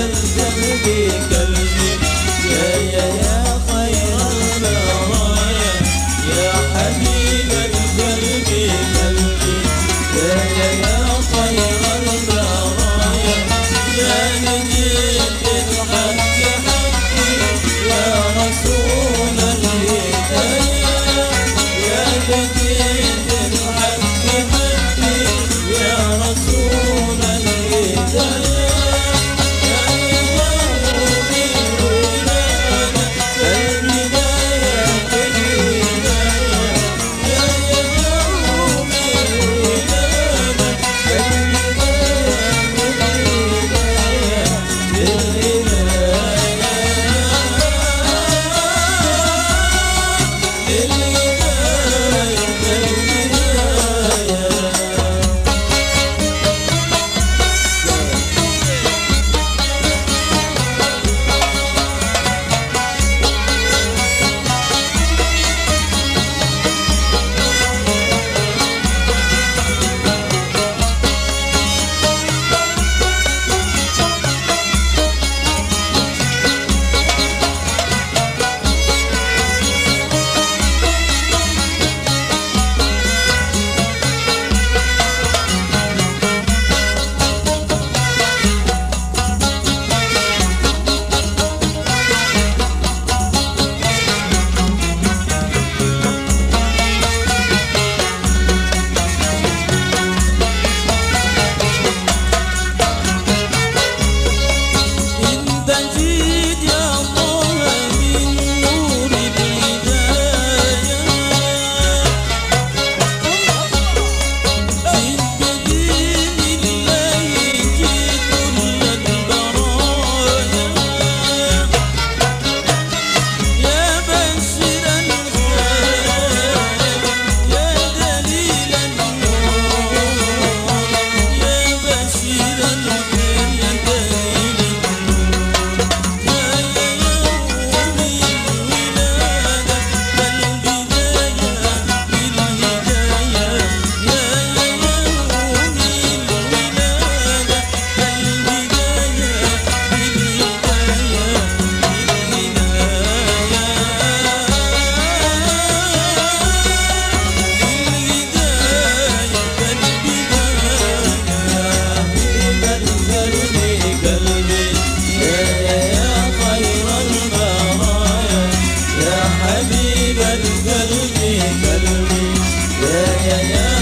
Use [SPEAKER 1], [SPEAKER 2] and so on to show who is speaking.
[SPEAKER 1] anos de amigos. حبيب القلب قلبي يا يا يا.